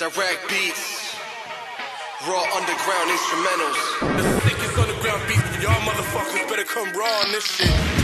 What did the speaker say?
Direct beats. Raw underground instrumentals. The sickest underground beats, y'all motherfuckers better come raw on this shit.